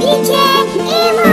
DJ Emma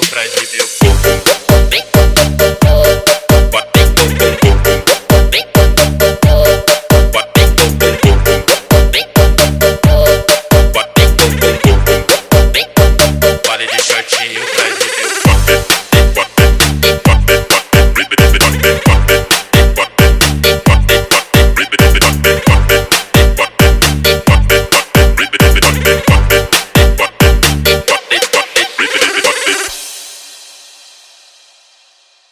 pra viver o corpo.